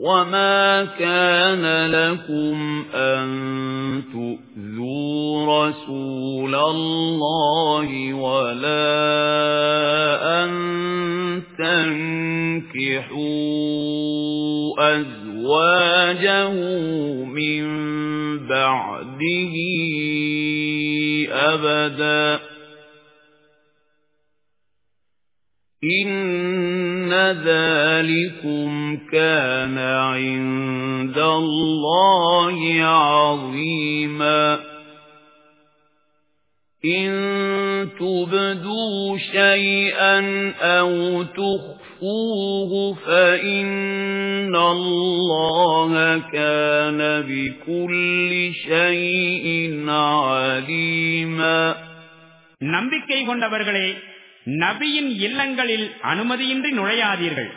وَمَا كَانَ لَكُمْ أَن تُؤْذُوا رَسُولَ اللَّهِ وَلَا أَن تَنكِحُوا أَزْوَاجَهُ مِن بَعْدِهِ أَبَدًا إِنَّ ذَلِكُمْ كَانَ عِندَ اللَّهِ عَظِيمًا إِن تُبْدُوا شَيْئًا أَوْ تُخْفُوهُ فَإِنَّ اللَّهَ كَانَ بِكُلِّ شَيْءٍ عَلِيمًا நம்பிக்கை கொண்டவர்களே நபியின் இல்லங்களில் அனுமதியின்றி நுழையாதீர்கள்.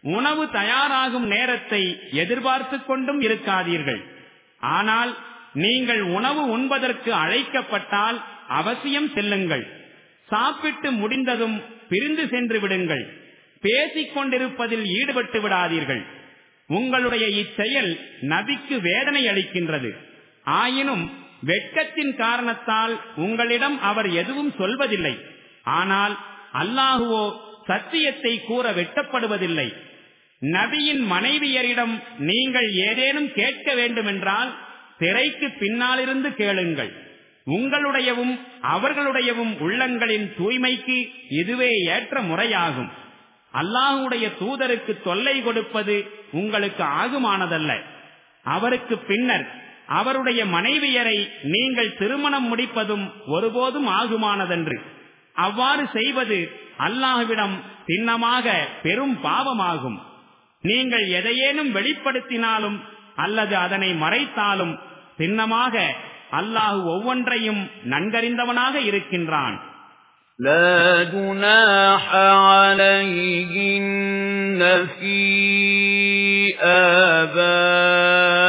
உணவு தயாராகும் நேரத்தை எதிர்பார்த்து கொண்டும் இருக்காதீர்கள். ஆனால் நீங்கள் உணவு உண்பதற்கு அழைக்கப்பட்டால் அவசியம் செல்லுங்கள். சாப்பிட்டு முடிந்ததும் பிரிந்து சென்று விடுங்கள். பேசிக் கொண்டிருப்பதில் ஈடுபட்டு விடாதீர்கள். உங்களுடைய இச்செயல் நபிக்கு வேதனை அளிக்கின்றது. ஆயினும் வெட்கத்தின் காரணத்தால் உங்களிடம் அவர் எதுவும் சொல்வதில்லை. ஆனால் அல்லாஹுவோ சத்தியத்தை கூற வெட்டப்படுவதில்லை. நபியின் மனைவியரிடம் நீங்கள் ஏதேனும் கேட்க வேண்டுமென்றால் திரைக்கு பின்னாலிருந்து கேளுங்கள். உங்களுடையவும் அவர்களுடையவும் உள்ளங்களின் தூய்மைக்கு இதுவே ஏற்ற முறையாகும். அல்லாஹுடைய தூதருக்கு தொல்லை கொடுப்பது உங்களுக்கு ஆகுமானதல்ல. அவருக்கு பின்னர் அவருடைய மனைவியரை நீங்கள் திருமணம் முடிப்பதும் ஒருபோதும் ஆகுமானதன்று. அவ்வாறு செய்வது அல்லாஹுவிடம் சின்னமாக பெரும் பாவமாகும் நீங்கள் எதையேனும் வெளிப்படுத்தினாலும் அல்லது அதனை மறைத்தாலும் சின்னமாக அல்லாஹு ஒவ்வொன்றையும் நன்கறிந்தவனாக இருக்கின்றான் لا جناح عليهن في آبائهن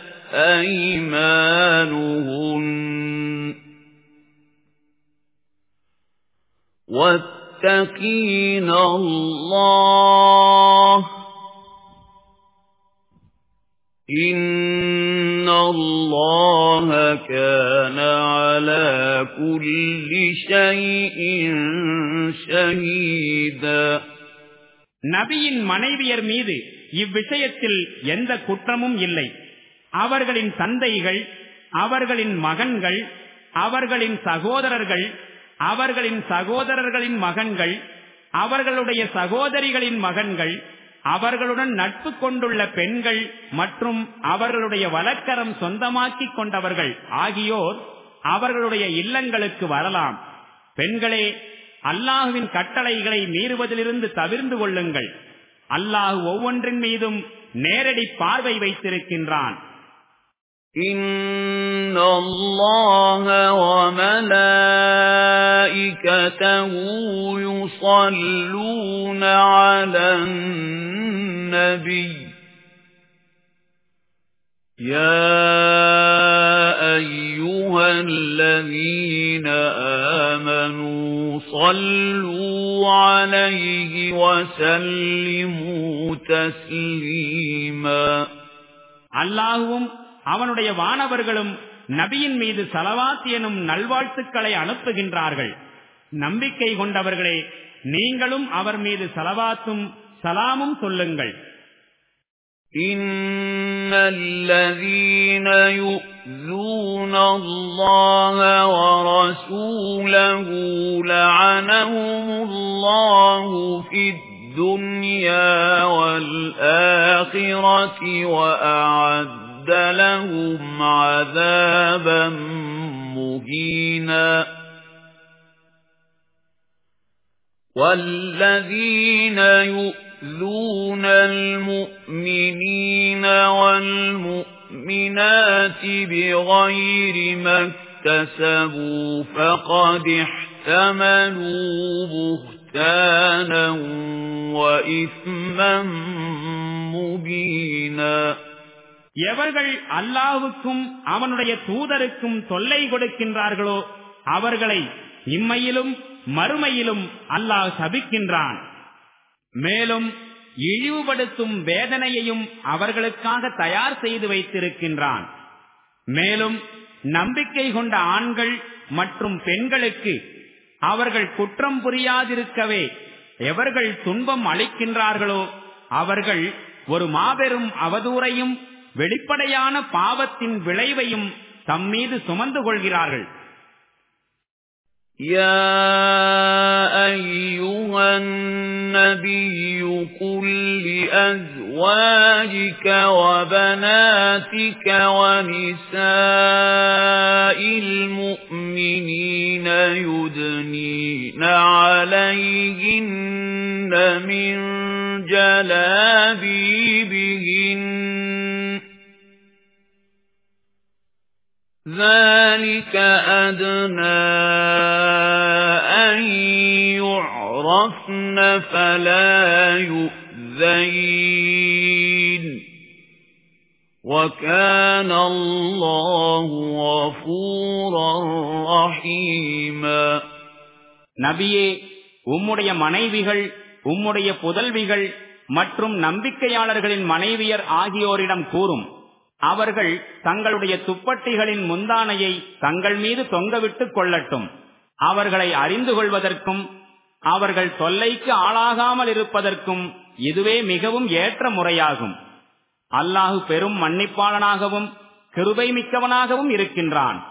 واتقين الله إن الله كان على كل شيء شهيدا நபியின் மனைவியர் மீது இவ்விஷயத்தில் எந்த குற்றமும் இல்லை அவர்களின் தந்தைகள் அவர்களின் மகன்கள் அவர்களின் சகோதரர்கள் அவர்களின் சகோதரர்களின் மகன்கள் அவர்களுடைய சகோதரிகளின் மகன்கள் அவர்களுடன் நட்பு கொண்டுள்ள பெண்கள் மற்றும் அவர்களுடைய வழக்கரம் சொந்தமாக்கிக் கொண்டவர்கள் ஆகியோர் அவர்களுடைய இல்லங்களுக்கு வரலாம். பெண்களே அல்லாஹுவின் கட்டளைகளை மீறுவதிலிருந்து தவிர்ந்து கொள்ளுங்கள். அல்லாஹு ஒவ்வொன்றின் மீதும் நேரடி பார்வை வைத்திருக்கின்றான். إِنَّ اللَّهَ وَمَلَائِكَتَهُ يُصَلُّونَ عَلَى النَّبِيِّ يَا أَيُّهَا الَّذِينَ آمَنُوا صَلُّوا عَلَيْهِ وَسَلِّمُوا تَسْلِيمًا அல்லாஹுவும் அவனுடைய வானவர்களும் நபியின் மீது சலவாத் எனும் நல்வாழ்த்துக்களை அனுப்புகின்றார்கள் நம்பிக்கை கொண்டவர்களே நீங்களும் அவர் மீது சலவாத்தும் சலாமும் சொல்லுங்கள் إِنَّ الَّذِينَ يُؤْذُونَ اللَّهَ وَرَسُولَهُ لَعَنَهُمُ اللَّهُ فِي الدنيا والآخرة وأعد لهم عذابا مهينا. والذين يؤذون المؤمنين والمؤمنات بغير ما اكتسبوا فقد احتملوا بهتانا وإثما مبينا. எவர்கள் அல்லாவுக்கும் அவனுடைய தூதருக்கும் தொல்லை கொடுக்கின்றார்களோ அவர்களை இம்மையிலும் மறுமையிலும் அல்லாஹ் சபிக்கின்றான். மேலும் இழிவுபடுத்தும் வேதனையையும் அவர்களுக்காக தயார் செய்து வைத்திருக்கின்றான். மேலும் நம்பிக்கை கொண்ட ஆண்கள் மற்றும் பெண்களுக்கு அவர்கள் குற்றம் புரியாதிருக்கவே எவர்கள் துன்பம் அளிக்கின்றார்களோ அவர்கள் ஒரு மாபெரும் அவதூறையும் வெளிப்படையான பாவத்தின் விளைவையும் தம்மீது சுமந்து கொள்கிறார்கள் يا أيها النبي قل لأزواجك وبناتك ونساء المؤمنين يدنين عليهن من جلابيبهن ذلك أدنى أن يعرفن فلا يؤذين وكان الله غفورا رحيما நபியே உம்முடைய மனைவிகள் உம்முடைய புதல்விகள் மற்றும் நம்பிக்கையாளர்களின் மனைவியர் ஆகியோரிடம் கூறும் அவர்கள் தங்களுடைய துப்பட்டிகளின் முந்தானையை தங்கள் மீது தொங்கவிட்டுக் கொள்ளட்டும். அவர்களை அறிந்து கொள்வதற்கும் அவர்கள் தொல்லைக்கு ஆளாகாமல் இருப்பதற்கும் இதுவே மிகவும் ஏற்ற முறையாகும். அல்லாஹு பெரும் மன்னிப்பாளனாகவும் கிருபை மிக்கவனாகவும் இருக்கின்றான்.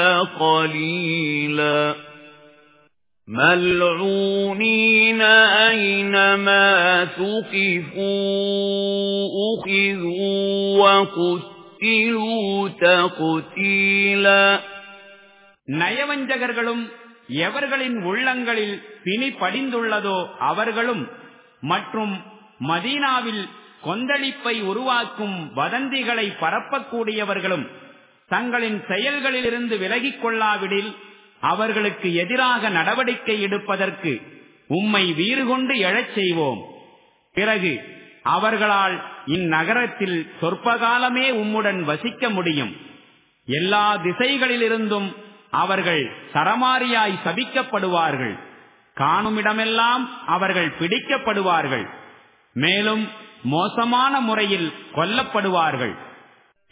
قليلا ملعونين أينما ثقفوا أخذوا وقتلوا تقتيلا நயவஞ்சகர்களும் எவர்களின் உள்ளங்களில் பிணி படிந்துள்ளதோ அவர்களும் மற்றும் மதீனாவில் கொந்தளிப்பை உருவாக்கும் வதந்திகளை பரப்பக்கூடியவர்களும் தங்களின் செயல்களிலிருந்து விலகிக் கொள்ளாவிடில் அவர்களுக்கு எதிராக நடவடிக்கை எடுப்பதற்கு உம்மை வீறு கொண்டு எழச் செய்வோம். பிறகு அவர்களால் இந்நகரத்தில் சொற்பகாலமே உம்முடன் வசிக்க முடியும். எல்லா திசைகளிலிருந்தும் அவர்கள் சரமாரியாய் சபிக்கப்படுவார்கள். காணுமிடமெல்லாம் அவர்கள் பிடிக்கப்படுவார்கள். மேலும் மோசமான முறையில் கொல்லப்படுவார்கள்.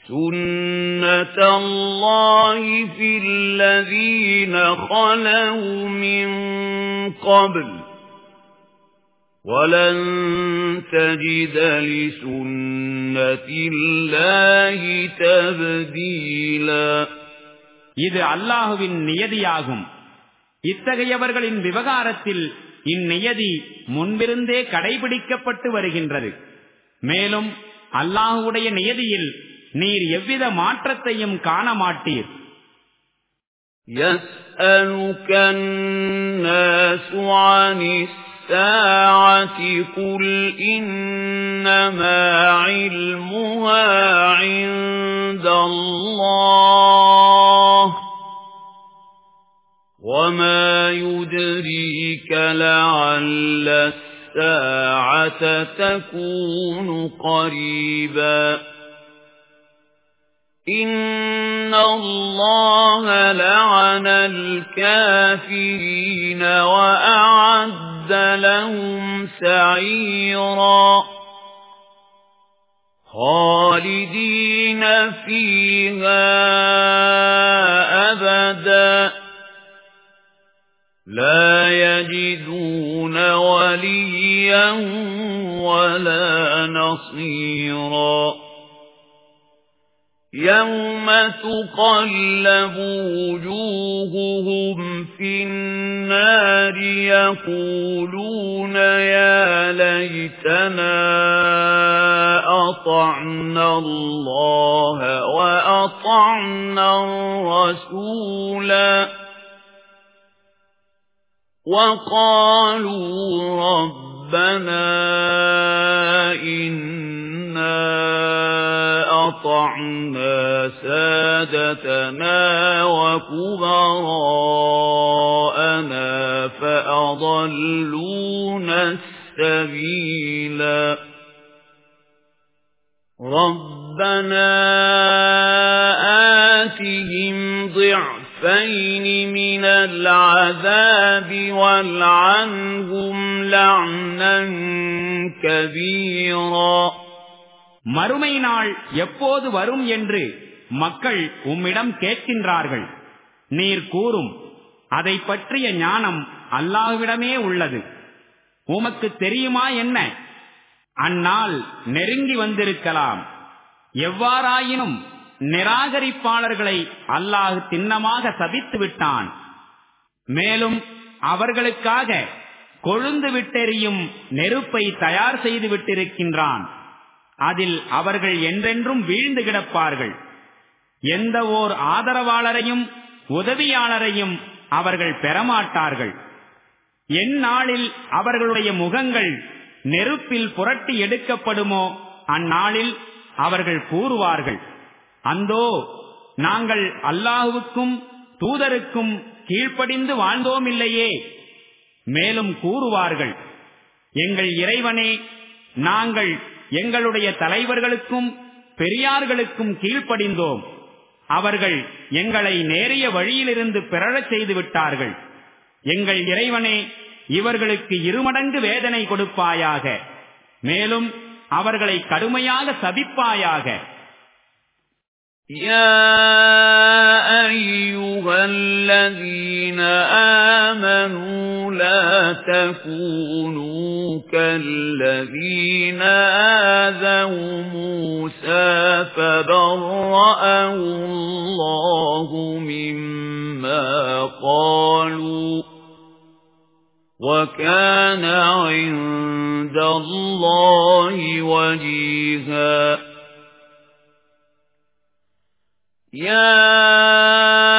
سُنَّةَ اللَّهِ فِي الَّذِينَ خَلَوْا مِن قَبْلُ وَلَن تَجِدَ لِسُنَّةِ اللَّهِ تَبْدِيلًا இது அல்லாஹுவின் நியதியாகும் இத்தகையவர்களின் விவகாரத்தில் இந்நியதி முன்பிருந்தே கடைபிடிக்கப்பட்டு வருகின்றது மேலும் அல்லாஹுடைய நியதியில் நீர் எவ்வித மாற்றத்தையும் காண மாட்டீர் يسألك الناس عن الساعة قل إنما علمها عند الله وما يدريك لعل الساعة تكون قريبا إن الله لعن الكافرين وأعد لهم سعيرا خالدين فيها أبدا لا يجدون وليا ولا نصيرا يَوْمَ تُقَلَّبُ وُجُوهُهُمْ فِي النَّارِ يَقُولُونَ يَا لَيْتَنَا أَطَعْنَا اللَّهَ وَأَطَعْنَا الرَّسُولَا وَقَالُوا رَبَّنَا إِنَّا أَطَعْنَا سَادَتَنَا وَكُبَرَاءَنَا فَأَضَلُّونَا السَّبِيلَا. رَبَّنَا آتِهِمْ ضِعْفَيْنِ مِنَ الْعَذَابِ وَالْعَنْهُمْ لَعْنًا كَبِيرًا. மறுமை நாள் எப்போது வரும் என்று மக்கள் உம்மிடம் கேட்கின்றார்கள். நீர் கூறும் அதை பற்றிய ஞானம் அல்லாஹ்விடமே உள்ளது. உமக்கு தெரியுமா என்ன? அந்நாள் நெருங்கி வந்திருக்கலாம். எவ்வாறாயினும் நிராகரிப்பாளர்களை அல்லாஹ் திண்ணமாக சபித்து விட்டான். மேலும் அவர்களுக்காக கொழுந்து விட்டெறியும் நெருப்பை தயார் செய்து விட்டிருக்கின்றான். அதில் அவர்கள் என்றென்றும் வீழ்ந்து கிடப்பார்கள். எந்த ஓர் ஆதரவாளரையும் உதவியாளரையும் அவர்கள் பெறமாட்டார்கள். எந்நாளில் அவர்களுடைய முகங்கள் நெருப்பில் புரட்டி எடுக்கப்படுமோ அந்நாளில் அவர்கள் கூறுவார்கள் அந்தோ நாங்கள் அல்லாஹுவுக்கும் தூதருக்கும் கீழ்ப்படிந்து வாழ்ந்தோமில்லையே. மேலும் கூறுவார்கள் எங்கள் இறைவனே நாங்கள் எங்களுடைய தலைவர்களுக்கும் பெரியார்களுக்கும் கீழ்ப்படிந்தோம் அவர்கள் எங்களை நேரிய வழியிலிருந்து பிறழச் செய்து விட்டார்கள் எங்கள் இறைவனே இவர்களுக்கு இருமடங்கு வேதனை கொடுப்பாயாக மேலும் அவர்களை கடுமையாக சபிப்பாயாக يا أيها الذين آمنوا لا تكونوا كالذين آذوا موسى فبرأه الله مما قالوا وكان عند الله وجيهاً. يَا أَيُّهَا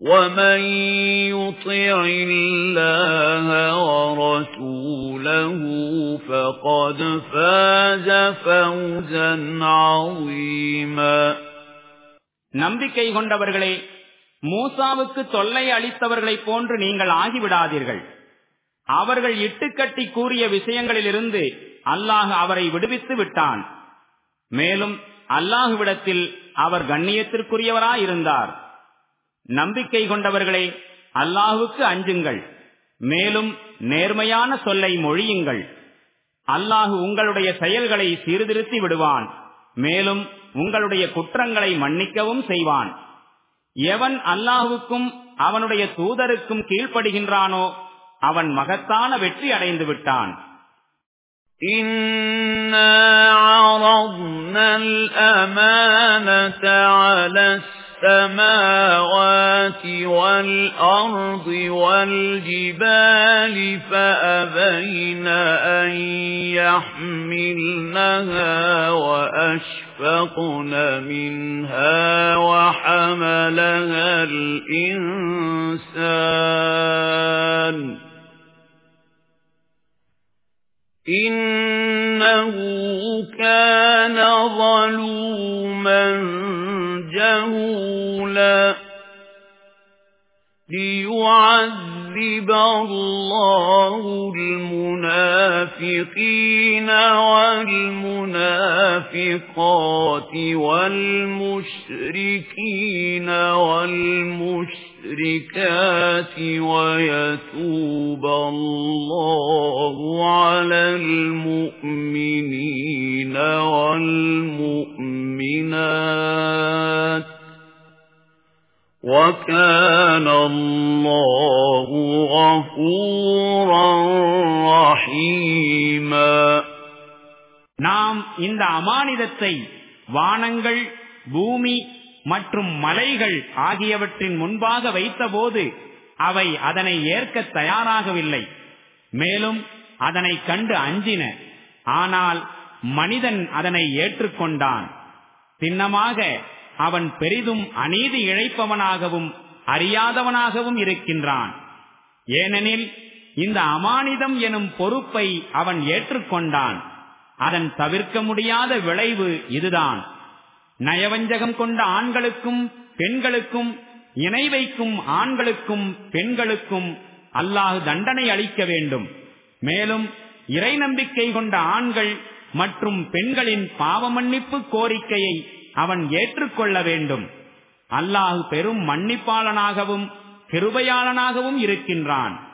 وَمَن يُطِعِ اللَّهَ وَرَسُولَهُ فَقَدْ فَازَ فَوْزًا عَظِيمًا நம்பிக்கை கொண்டவர்களே மூசாவுக்கு தொல்லை அளித்தவர்களைப் போன்று நீங்கள் ஆகிவிடாதீர்கள் அவர்கள் இட்டுக்கட்டி கூறிய விஷயங்களிலிருந்து அல்லாஹ் அவரை விடுவித்து விட்டான் மேலும் அல்லாஹுவிடத்தில் அவர் கண்ணியத்திற்குரியவராயிருந்தார் நம்பிக்கை கொண்டவர்களே அல்லாஹுக்கு அஞ்சுங்கள் மேலும் நேர்மையான சொல்லை மொழியுங்கள் அல்லாஹு உங்களுடைய செயல்களை சீர்திருத்தி விடுவான் மேலும் உங்களுடைய குற்றங்களை மன்னிக்கவும் செய்வான் எவன் அல்லாஹுக்கும் அவனுடைய தூதருக்கும் கீழ்ப்படுகின்றானோ அவன் மகத்தான வெற்றி அடைந்து விட்டான் إِنَّا عَرَضْنَا الْأَمَانَةَ عَلَى السَّمَاوَاتِ وَالْأَرْضِ وَالْجِبَالِ فَأَبَيْنَ أَن يَحْمِلْنَهَا وَأَشْفَقْنَ مِنْهَا وَحَمَلَهَا الْإِنسَانُ إِنَّهُ كَانَ ظَلُومًا جَهُولًا لِيُعَذِّبَ اللَّهُ الْمُنَافِقِينَ وَالْمُنَافِقَاتِ وَالْمُشْرِكِينَ وَالْمُشْرِكَاتِ وَيَتُوبَ اللَّهُ عَلَى الْمُؤْمِنِينَ وَالْمُؤْمِنَاتِ وَكَانَ اللَّهُ غَفُورًا رَّحِيمًا நாம் இந்த அமானிதத்தை வானங்கள் பூமி மற்றும் மலைகள் ஆகியவற்றின் முன்பாக வைத்தபோது அவை அதனை ஏற்க தயாராகவில்லை. மேலும் அதனை கண்டு அஞ்சின. ஆனால் மனிதன் அதனை ஏற்றுக்கொண்டான். சின்னமாக அவன் பெரிதும் அநீதி இழைப்பவனாகவும் அறியாதவனாகவும் இருக்கின்றான். ஏனெனில் இந்த அமானிதம் எனும் பொறுப்பை அவன் ஏற்றுக்கொண்டான். அதன் தவிர்க்க முடியாத விளைவு இதுதான். நயவஞ்சகம் கொண்ட ஆண்களுக்கும் பெண்களுக்கும் இணை வைக்கும் ஆண்களுக்கும் பெண்களுக்கும் அல்லாஹ் தண்டனை அளிக்க வேண்டும். மேலும் இறை நம்பிக்கை கொண்ட ஆண்கள் மற்றும் பெண்களின் பாவ மன்னிப்பு கோரிக்கையை அவன் ஏற்றுக்கொள்ள வேண்டும். அல்லாஹ் பெரும் மன்னிப்பாளனாகவும் கிருபையாளனாகவும் இருக்கின்றான்.